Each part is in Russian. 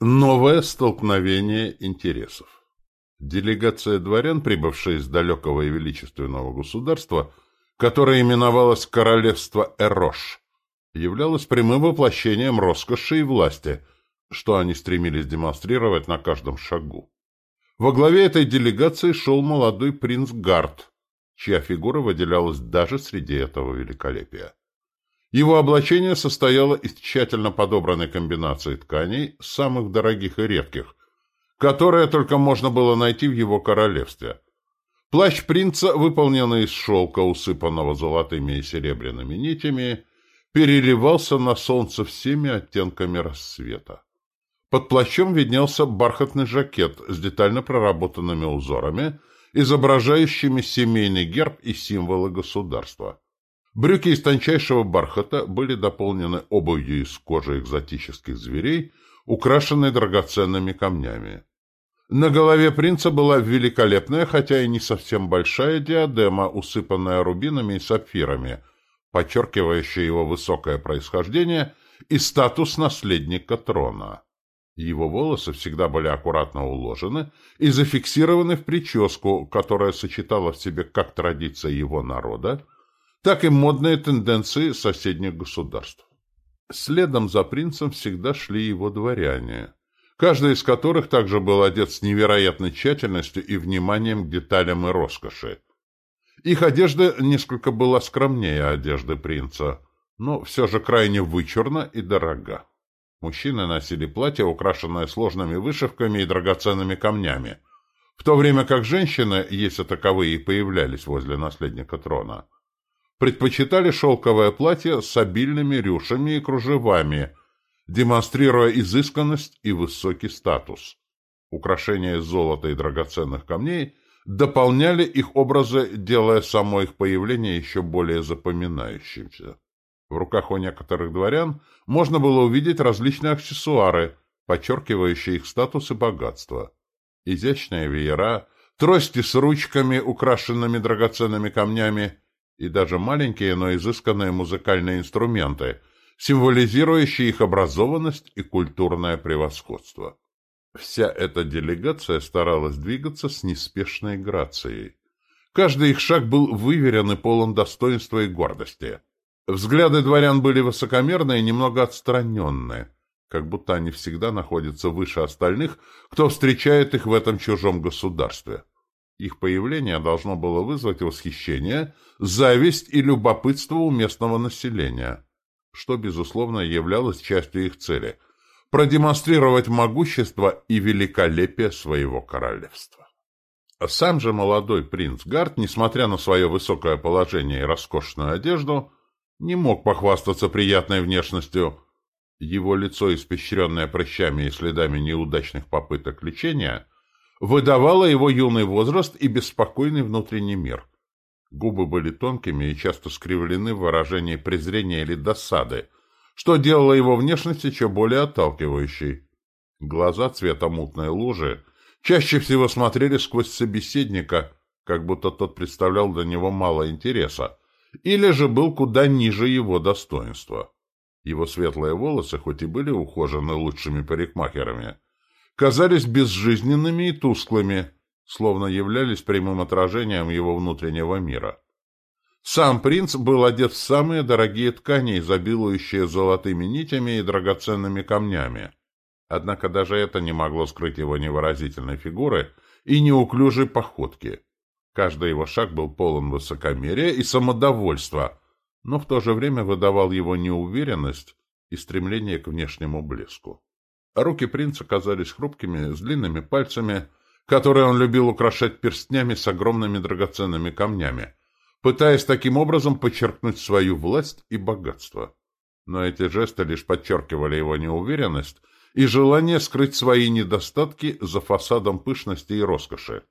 Новое столкновение интересов. Делегация дворян, прибывшая из далекого и величественного государства, которое именовалось Королевство Эрош, являлось прямым воплощением роскоши и власти, что они стремились демонстрировать на каждом шагу. Во главе этой делегации шел молодой принц Гард, чья фигура выделялась даже среди этого великолепия. Его облачение состояло из тщательно подобранной комбинации тканей, самых дорогих и редких, которые только можно было найти в его королевстве. Плащ принца, выполненный из шелка, усыпанного золотыми и серебряными нитями, переливался на солнце всеми оттенками рассвета. Под плащом виднелся бархатный жакет с детально проработанными узорами, изображающими семейный герб и символы государства. Брюки из тончайшего бархата были дополнены обувью из кожи экзотических зверей, украшенной драгоценными камнями. На голове принца была великолепная, хотя и не совсем большая диадема, усыпанная рубинами и сапфирами, подчеркивающая его высокое происхождение и статус наследника трона. Его волосы всегда были аккуратно уложены и зафиксированы в прическу, которая сочетала в себе как традиции его народа, так и модные тенденции соседних государств. Следом за принцем всегда шли его дворяне, каждый из которых также был одет с невероятной тщательностью и вниманием к деталям и роскоши. Их одежда несколько была скромнее одежды принца, но все же крайне вычурна и дорога. Мужчины носили платья, украшенные сложными вышивками и драгоценными камнями, в то время как женщины, если таковые и появлялись возле наследника трона, предпочитали шелковое платье с обильными рюшами и кружевами, демонстрируя изысканность и высокий статус. Украшения из золота и драгоценных камней дополняли их образы, делая само их появление еще более запоминающимся. В руках у некоторых дворян можно было увидеть различные аксессуары, подчеркивающие их статус и богатство. Изящные веера, трости с ручками, украшенными драгоценными камнями, и даже маленькие, но изысканные музыкальные инструменты, символизирующие их образованность и культурное превосходство. Вся эта делегация старалась двигаться с неспешной грацией. Каждый их шаг был выверен и полон достоинства и гордости. Взгляды дворян были высокомерные и немного отстраненные, как будто они всегда находятся выше остальных, кто встречает их в этом чужом государстве. Их появление должно было вызвать восхищение, зависть и любопытство у местного населения, что, безусловно, являлось частью их цели – продемонстрировать могущество и великолепие своего королевства. Сам же молодой принц Гард, несмотря на свое высокое положение и роскошную одежду, не мог похвастаться приятной внешностью. Его лицо, испещренное прыщами и следами неудачных попыток лечения, выдавало его юный возраст и беспокойный внутренний мир. Губы были тонкими и часто скривлены в выражении презрения или досады, что делало его внешность еще более отталкивающей. Глаза цвета мутной лужи чаще всего смотрели сквозь собеседника, как будто тот представлял для него мало интереса, или же был куда ниже его достоинства. Его светлые волосы, хоть и были ухожены лучшими парикмахерами, казались безжизненными и тусклыми, словно являлись прямым отражением его внутреннего мира. Сам принц был одет в самые дорогие ткани, изобилующие золотыми нитями и драгоценными камнями. Однако даже это не могло скрыть его невыразительной фигуры и неуклюжей походки. Каждый его шаг был полон высокомерия и самодовольства, но в то же время выдавал его неуверенность и стремление к внешнему блеску. Руки принца казались хрупкими, с длинными пальцами, которые он любил украшать перстнями с огромными драгоценными камнями, пытаясь таким образом подчеркнуть свою власть и богатство. Но эти жесты лишь подчеркивали его неуверенность и желание скрыть свои недостатки за фасадом пышности и роскоши.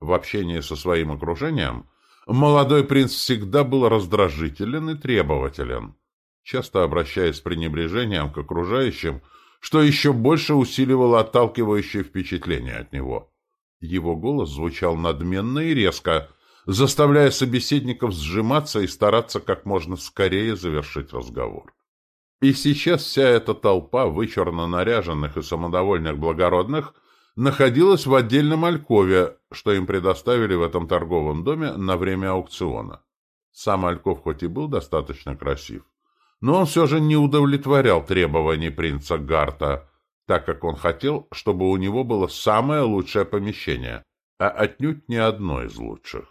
В общении со своим окружением молодой принц всегда был раздражителен и требователен, часто обращаясь с пренебрежением к окружающим, что еще больше усиливало отталкивающее впечатление от него. Его голос звучал надменно и резко, заставляя собеседников сжиматься и стараться как можно скорее завершить разговор. И сейчас вся эта толпа вычурно наряженных и самодовольных благородных находилась в отдельном алькове, что им предоставили в этом торговом доме на время аукциона. Сам Альков хоть и был достаточно красив, но он все же не удовлетворял требований принца Гарта, так как он хотел, чтобы у него было самое лучшее помещение, а отнюдь не одно из лучших.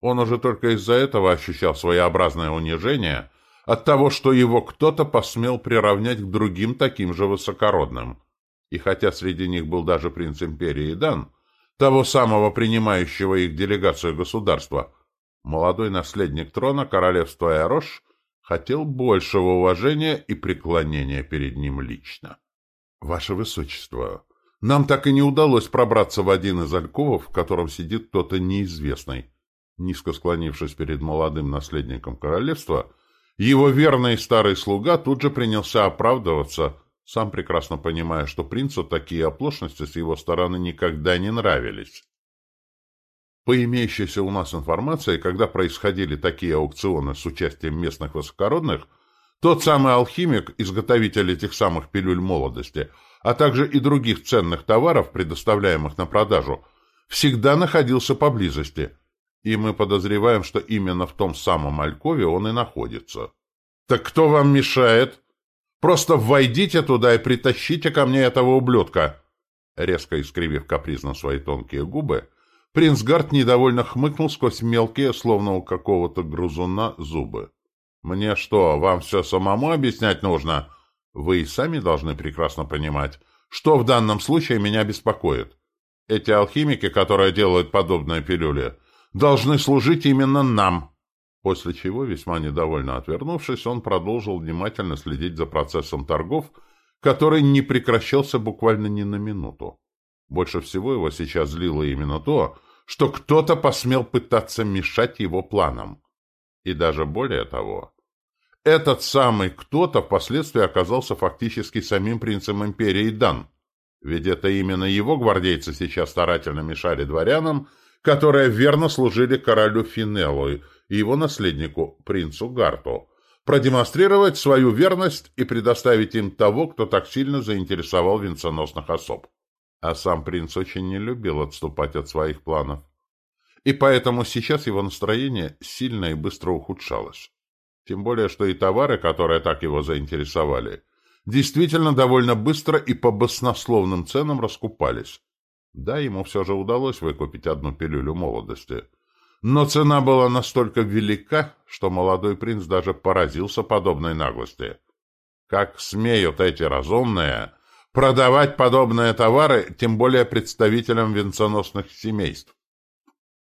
Он уже только из-за этого ощущал своеобразное унижение от того, что его кто-то посмел приравнять к другим таким же высокородным. И хотя среди них был даже принц империи Дан, того самого принимающего их делегацию государства, молодой наследник трона королевства Эрош хотел большего уважения и преклонения перед ним лично. «Ваше Высочество, нам так и не удалось пробраться в один из альковов, в котором сидит кто-то неизвестный». Низко склонившись перед молодым наследником королевства, его верный старый слуга тут же принялся оправдываться, сам прекрасно понимая, что принцу такие оплошности с его стороны никогда не нравились. По имеющейся у нас информации, когда происходили такие аукционы с участием местных высокородных, тот самый алхимик, изготовитель этих самых пилюль молодости, а также и других ценных товаров, предоставляемых на продажу, всегда находился поблизости, и мы подозреваем, что именно в том самом Алькове он и находится. «Так кто вам мешает? Просто войдите туда и притащите ко мне этого ублюдка!» Резко искривив капризно свои тонкие губы, принц Гарт недовольно хмыкнул сквозь мелкие, словно у какого-то грузуна, зубы. «Мне что, вам все самому объяснять нужно? Вы и сами должны прекрасно понимать, что в данном случае меня беспокоит. Эти алхимики, которые делают подобные пилюли, должны служить именно нам». После чего, весьма недовольно отвернувшись, он продолжил внимательно следить за процессом торгов, который не прекращался буквально ни на минуту. Больше всего его сейчас злило именно то, что кто-то посмел пытаться мешать его планам. И даже более того, этот самый кто-то впоследствии оказался фактически самим принцем империи Дан. Ведь это именно его гвардейцы сейчас старательно мешали дворянам которые верно служили королю Финеллу и его наследнику, принцу Гарту, продемонстрировать свою верность и предоставить им того, кто так сильно заинтересовал венценосных особ. А сам принц очень не любил отступать от своих планов. И поэтому сейчас его настроение сильно и быстро ухудшалось. Тем более, что и товары, которые так его заинтересовали, действительно довольно быстро и по баснословным ценам раскупались. Да, ему все же удалось выкупить одну пилюлю молодости. Но цена была настолько велика, что молодой принц даже поразился подобной наглости. Как смеют эти разумные продавать подобные товары, тем более представителям венценосных семейств?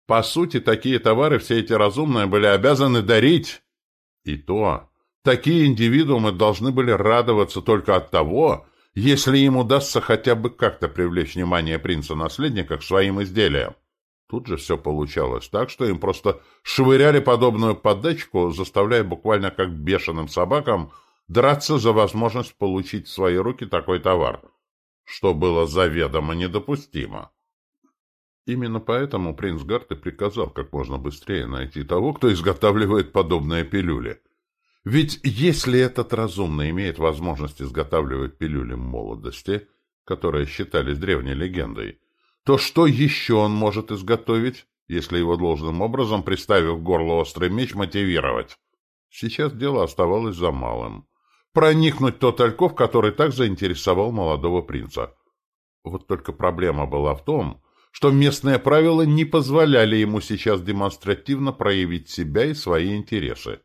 По сути, такие товары все эти разумные были обязаны дарить. И то, такие индивидуумы должны были радоваться только от того, если им удастся хотя бы как-то привлечь внимание принца-наследника к своим изделиям. Тут же все получалось так, что им просто швыряли подобную подачку, заставляя буквально как бешеным собакам драться за возможность получить в свои руки такой товар, что было заведомо недопустимо. Именно поэтому принц Гарт и приказал как можно быстрее найти того, кто изготавливает подобные пилюли – ведь если этот разумный имеет возможность изготавливать пилюли молодости, которые считались древней легендой, то что еще он может изготовить, если его должным образом, приставив к горлу острый меч, мотивировать? Сейчас дело оставалось за малым. Проникнуть тот ольков, который так заинтересовал молодого принца. Вот только проблема была в том, что местные правила не позволяли ему сейчас демонстративно проявить себя и свои интересы.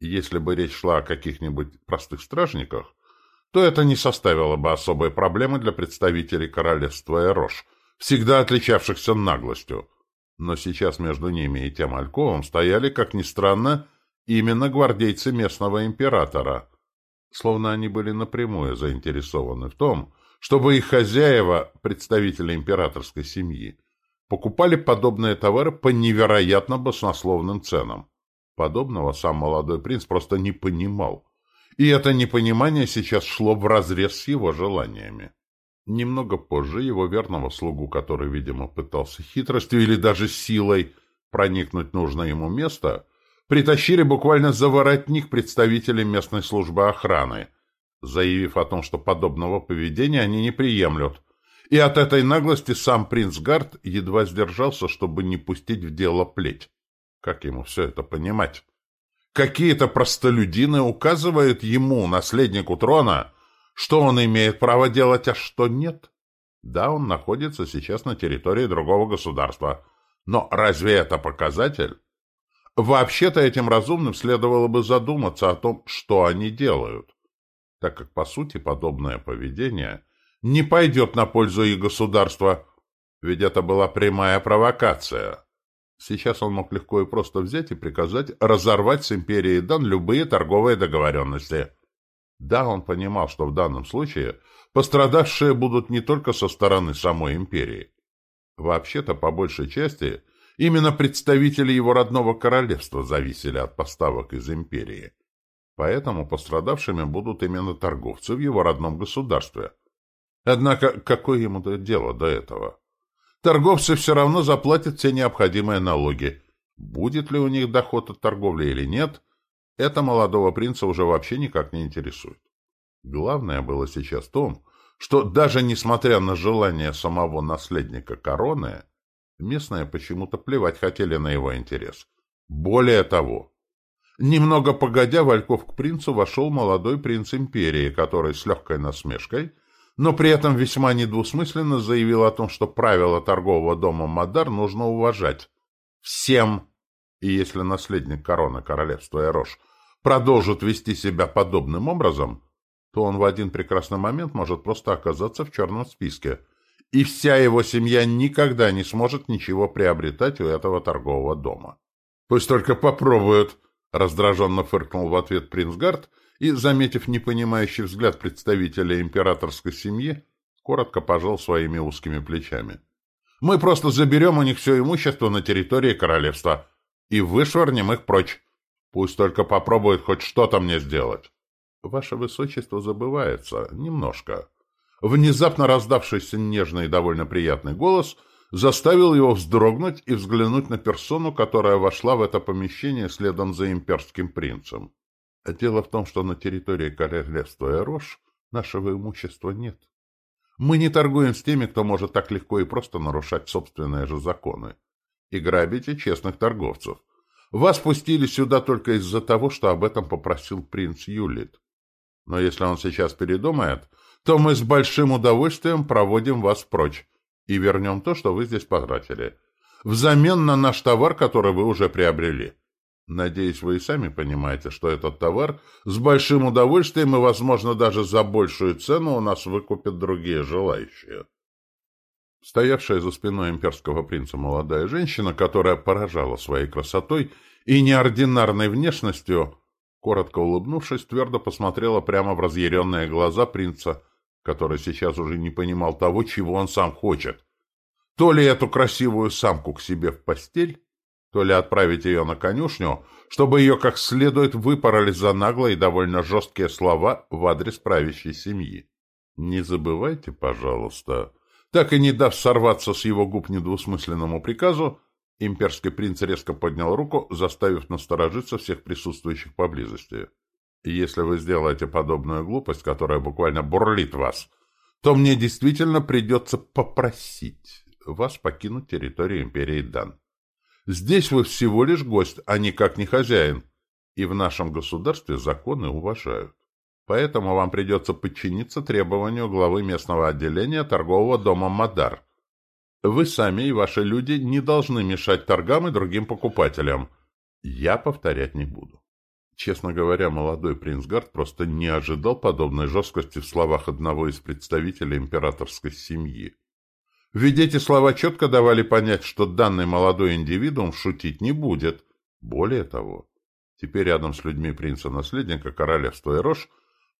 Если бы речь шла о каких-нибудь простых стражниках, то это не составило бы особой проблемы для представителей королевства Эрош, всегда отличавшихся наглостью. Но сейчас между ними и тем Альковым стояли, как ни странно, именно гвардейцы местного императора, словно они были напрямую заинтересованы в том, чтобы их хозяева, представители императорской семьи, покупали подобные товары по невероятно баснословным ценам. Подобного сам молодой принц просто не понимал. И это непонимание сейчас шло вразрез с его желаниями. Немного позже его верного слугу, который, видимо, пытался хитростью или даже силой проникнуть в нужное ему место, притащили буквально за воротник представители местной службы охраны – заявив о том, что подобного поведения они не приемлют. И от этой наглости сам принц Гард едва сдержался, чтобы не пустить в дело плеть. Как ему все это понимать? Какие-то простолюдины указывают ему, наследнику трона, что он имеет право делать, а что нет. Да, он находится сейчас на территории другого государства. Но разве это показатель? Вообще-то этим разумным следовало бы задуматься о том, что они делают, так как, по сути, подобное поведение не пойдет на пользу их государства, ведь это была прямая провокация. Сейчас он мог легко и просто взять и приказать разорвать с империей Дан любые торговые договоренности. Да, он понимал, что в данном случае пострадавшие будут не только со стороны самой империи. Вообще-то, по большей части, именно представители его родного королевства зависели от поставок из империи. Поэтому пострадавшими будут именно торговцы в его родном государстве. Однако, какое ему дело до этого? Торговцы все равно заплатят все необходимые налоги. Будет ли у них доход от торговли или нет, это молодого принца уже вообще никак не интересует. Главное было сейчас в том, что даже несмотря на желание самого наследника короны, местные почему-то плевать хотели на его интерес. Более того, немного погодя, Вальков к принцу вошел молодой принц империи, который с легкой насмешкой – но при этом весьма недвусмысленно заявил о том, что правила торгового дома Мадар нужно уважать. Всем! И если наследник короны королевства Эрош продолжит вести себя подобным образом, то он в один прекрасный момент может просто оказаться в черном списке, и вся его семья никогда не сможет ничего приобретать у этого торгового дома. «Пусть только попробуют!» — раздраженно фыркнул в ответ принц Гард — и, заметив непонимающий взгляд представителя императорской семьи, коротко пожал своими узкими плечами. «Мы просто заберем у них все имущество на территории королевства и вышвырнем их прочь. Пусть только попробуют хоть что-то мне сделать». «Ваше высочество забывается. Немножко». Внезапно раздавшийся нежный и довольно приятный голос заставил его вздрогнуть и взглянуть на персону, которая вошла в это помещение следом за имперским принцем. Дело в том, что на территории королевства Эрош нашего имущества нет. Мы не торгуем с теми, кто может так легко и просто нарушать собственные же законы. И грабите честных торговцев. Вас пустили сюда только из-за того, что об этом попросил принц Юлит. Но если он сейчас передумает, то мы с большим удовольствием проводим вас прочь и вернем то, что вы здесь потратили, взамен на наш товар, который вы уже приобрели. Надеюсь, вы и сами понимаете, что этот товар с большим удовольствием и, возможно, даже за большую цену у нас выкупят другие желающие. Стоявшая за спиной имперского принца молодая женщина, которая поражала своей красотой и неординарной внешностью, коротко улыбнувшись, твердо посмотрела прямо в разъяренные глаза принца, который сейчас уже не понимал того, чего он сам хочет. То ли эту красивую самку к себе в постель, то ли отправить ее на конюшню, чтобы ее как следует выпороли за наглые и довольно жесткие слова в адрес правящей семьи. Не забывайте, пожалуйста. Так и не дав сорваться с его губ недвусмысленному приказу, имперский принц резко поднял руку, заставив насторожиться всех присутствующих поблизости. Если вы сделаете подобную глупость, которая буквально бурлит вас, то мне действительно придется попросить вас покинуть территорию империи Дан. Здесь вы всего лишь гость, а никак не хозяин. И в нашем государстве законы уважают. Поэтому вам придется подчиниться требованию главы местного отделения торгового дома «Мадар». Вы сами и ваши люди не должны мешать торгам и другим покупателям. Я повторять не буду. Честно говоря, молодой принц Гард просто не ожидал подобной жесткости в словах одного из представителей императорской семьи. Ведь эти слова четко давали понять, что данный молодой индивидуум шутить не будет. Более того, теперь рядом с людьми принца-наследника королевства Эрош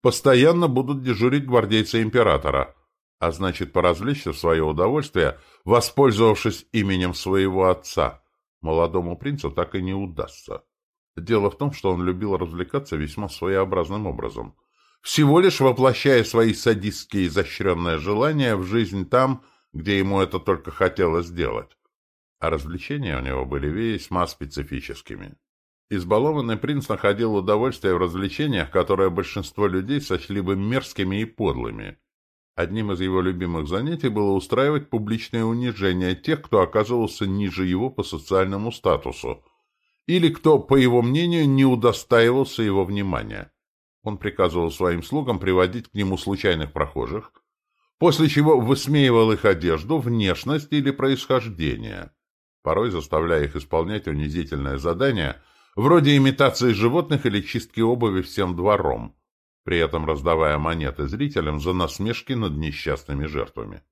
постоянно будут дежурить гвардейцы императора, а значит, поразвлечься в свое удовольствие, воспользовавшись именем своего отца, молодому принцу так и не удастся. Дело в том, что он любил развлекаться весьма своеобразным образом, всего лишь воплощая свои садистские изощренные желания в жизнь там, где ему это только хотелось сделать. А развлечения у него были весьма специфическими. Избалованный принц находил удовольствие в развлечениях, которые большинство людей сочли бы мерзкими и подлыми. Одним из его любимых занятий было устраивать публичное унижение тех, кто оказывался ниже его по социальному статусу, или кто, по его мнению, не удостаивался его внимания. Он приказывал своим слугам приводить к нему случайных прохожих, после чего высмеивал их одежду, внешность или происхождение, порой заставляя их исполнять унизительное задание, вроде имитации животных или чистки обуви всем двором, при этом раздавая монеты зрителям за насмешки над несчастными жертвами.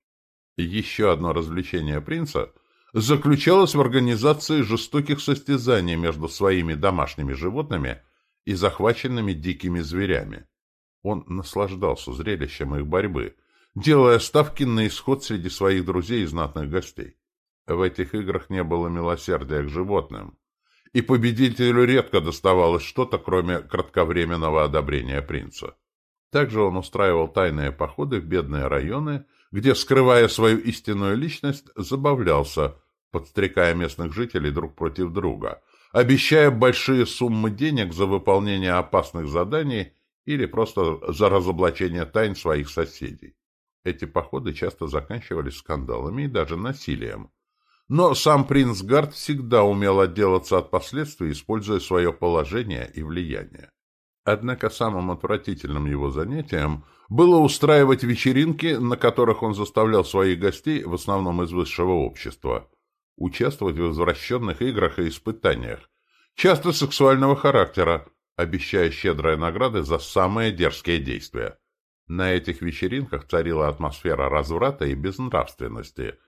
Еще одно развлечение принца заключалось в организации жестоких состязаний между своими домашними животными и захваченными дикими зверями. Он наслаждался зрелищем их борьбы, делая ставки на исход среди своих друзей и знатных гостей. В этих играх не было милосердия к животным, и победителю редко доставалось что-то, кроме кратковременного одобрения принца. Также он устраивал тайные походы в бедные районы, где, скрывая свою истинную личность, забавлялся, подстрекая местных жителей друг против друга, обещая большие суммы денег за выполнение опасных заданий или просто за разоблачение тайн своих соседей. Эти походы часто заканчивались скандалами и даже насилием. Но сам принц Гард всегда умел отделаться от последствий, используя свое положение и влияние. Однако самым отвратительным его занятием было устраивать вечеринки, на которых он заставлял своих гостей, в основном из высшего общества, участвовать в извращенных играх и испытаниях, часто сексуального характера, обещая щедрые награды за самые дерзкие действия. На этих вечеринках царила атмосфера разврата и безнравственности,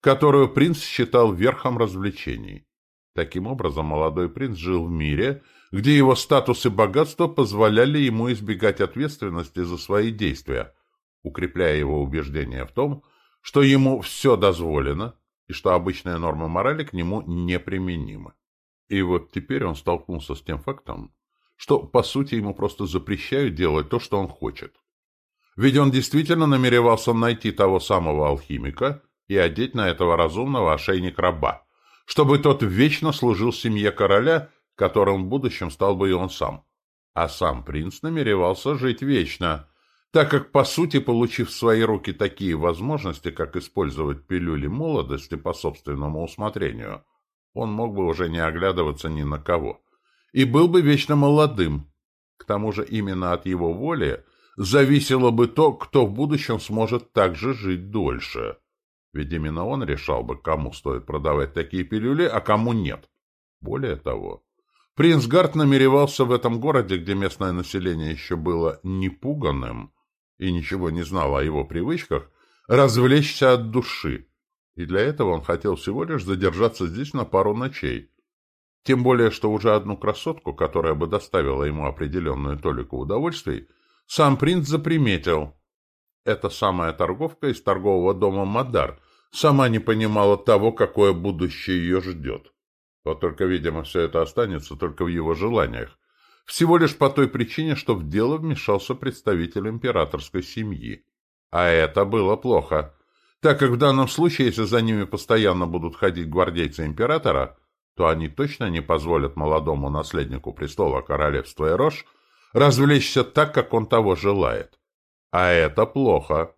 которую принц считал верхом развлечений. Таким образом, молодой принц жил в мире, где его статус и богатство позволяли ему избегать ответственности за свои действия, укрепляя его убеждение в том, что ему все дозволено, и что обычные нормы морали к нему неприменимы. И вот теперь он столкнулся с тем фактом, что, по сути, ему просто запрещают делать то, что он хочет. Ведь он действительно намеревался найти того самого алхимика и одеть на этого разумного ошейник раба, чтобы тот вечно служил семье короля, которым в будущем стал бы и он сам. А сам принц намеревался жить вечно, так как, по сути, получив в свои руки такие возможности, как использовать пилюли молодости по собственному усмотрению, он мог бы уже не оглядываться ни на кого. И был бы вечно молодым. К тому же именно от его воли зависело бы то, кто в будущем сможет также жить дольше. Ведь именно он решал бы, кому стоит продавать такие пилюли, а кому нет. Более того, принц Гарт намеревался в этом городе, где местное население еще было непуганным, и ничего не знал о его привычках, развлечься от души. И для этого он хотел всего лишь задержаться здесь на пару ночей. Тем более, что уже одну красотку, которая бы доставила ему определенную толику удовольствий, сам принц заприметил. Эта самая торговка из торгового дома Мадар сама не понимала того, какое будущее ее ждет. Вот только, видимо, все это останется только в его желаниях, всего лишь по той причине, что в дело вмешался представитель императорской семьи. А это было плохо, так как в данном случае, если за ними постоянно будут ходить гвардейцы императора, то они точно не позволят молодому наследнику престола королевства Эрош развлечься так, как он того желает. А это плохо.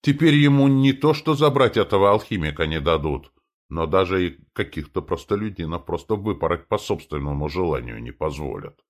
Теперь ему не то, что забрать этого алхимика не дадут, но даже и каких-то простолюдинов просто выпороть по собственному желанию не позволят.